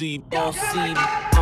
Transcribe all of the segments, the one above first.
I'm so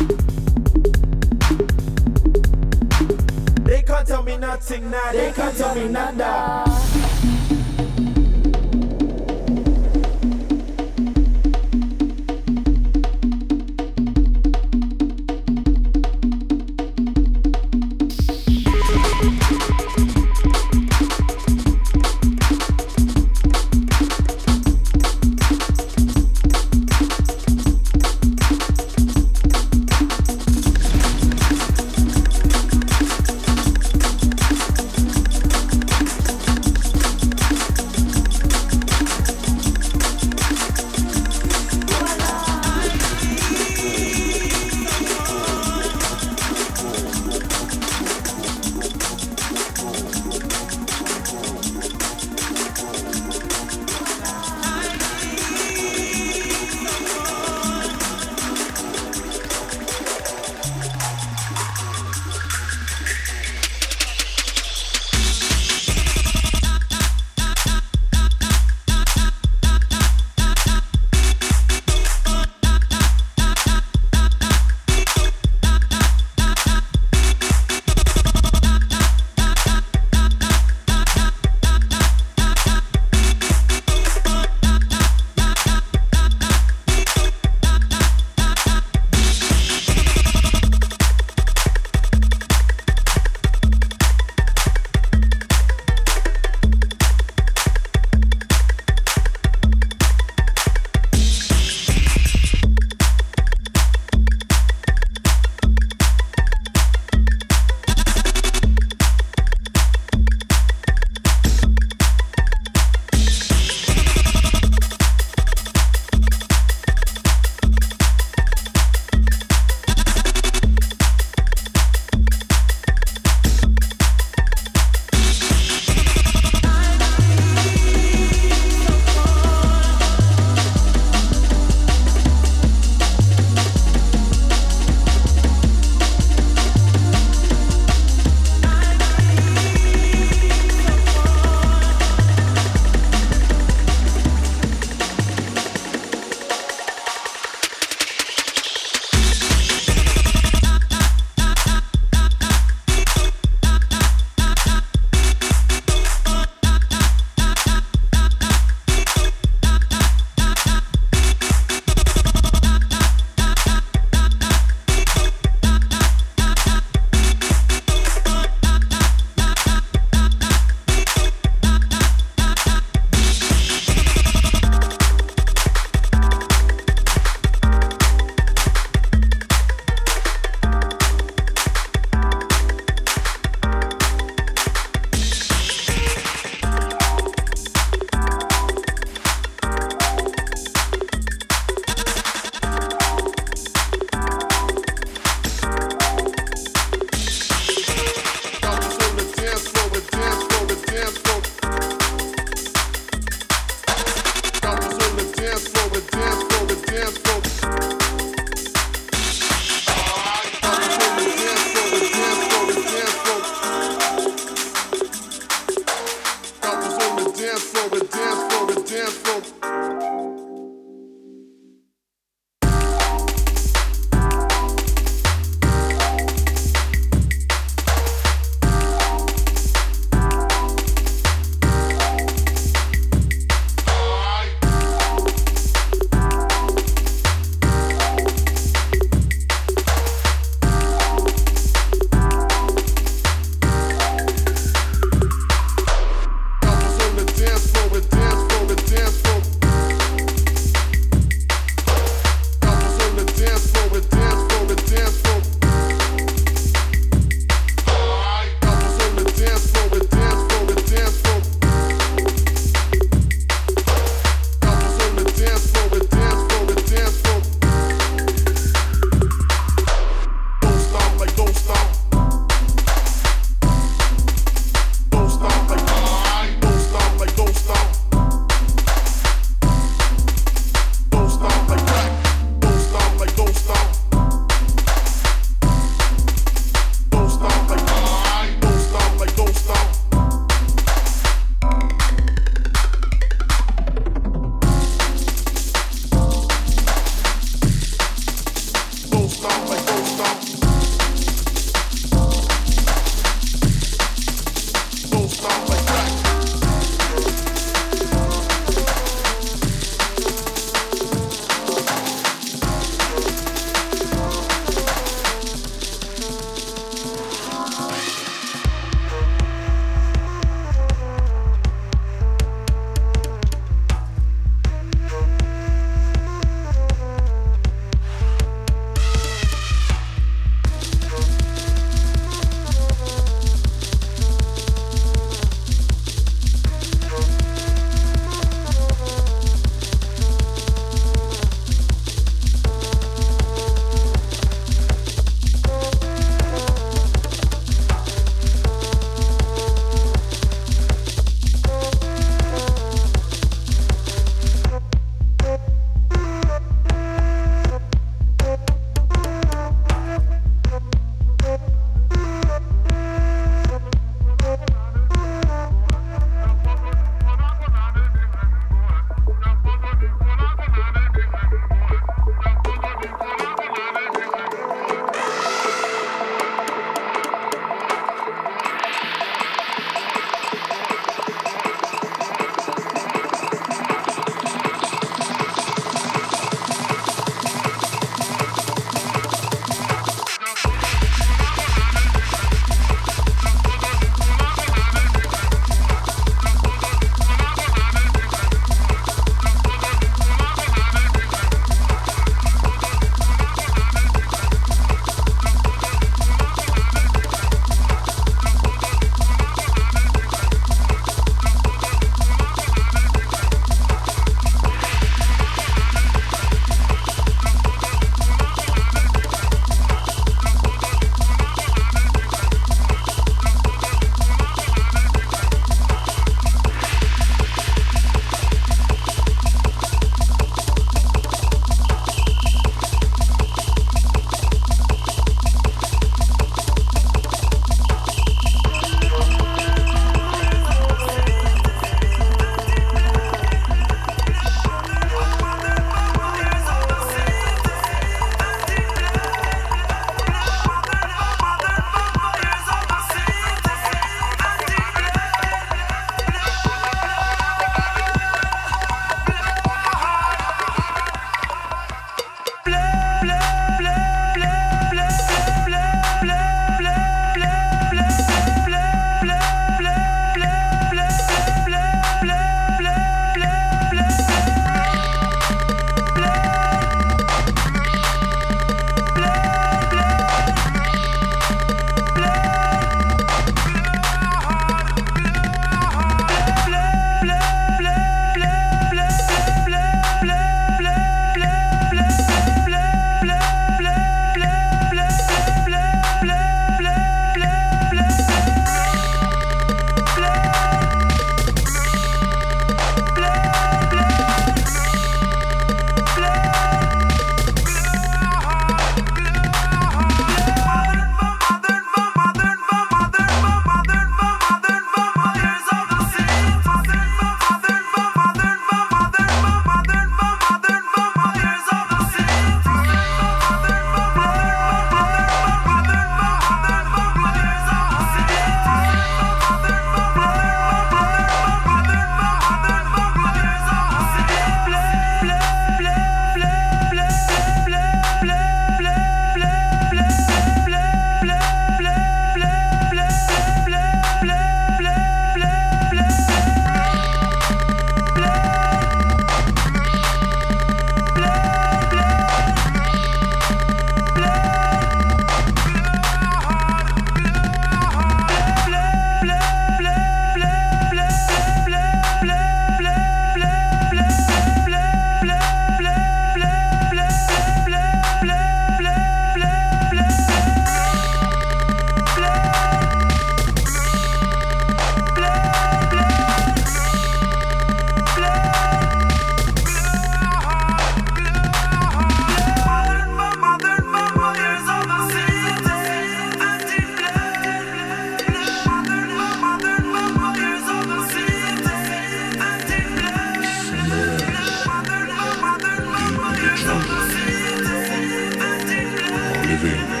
Living.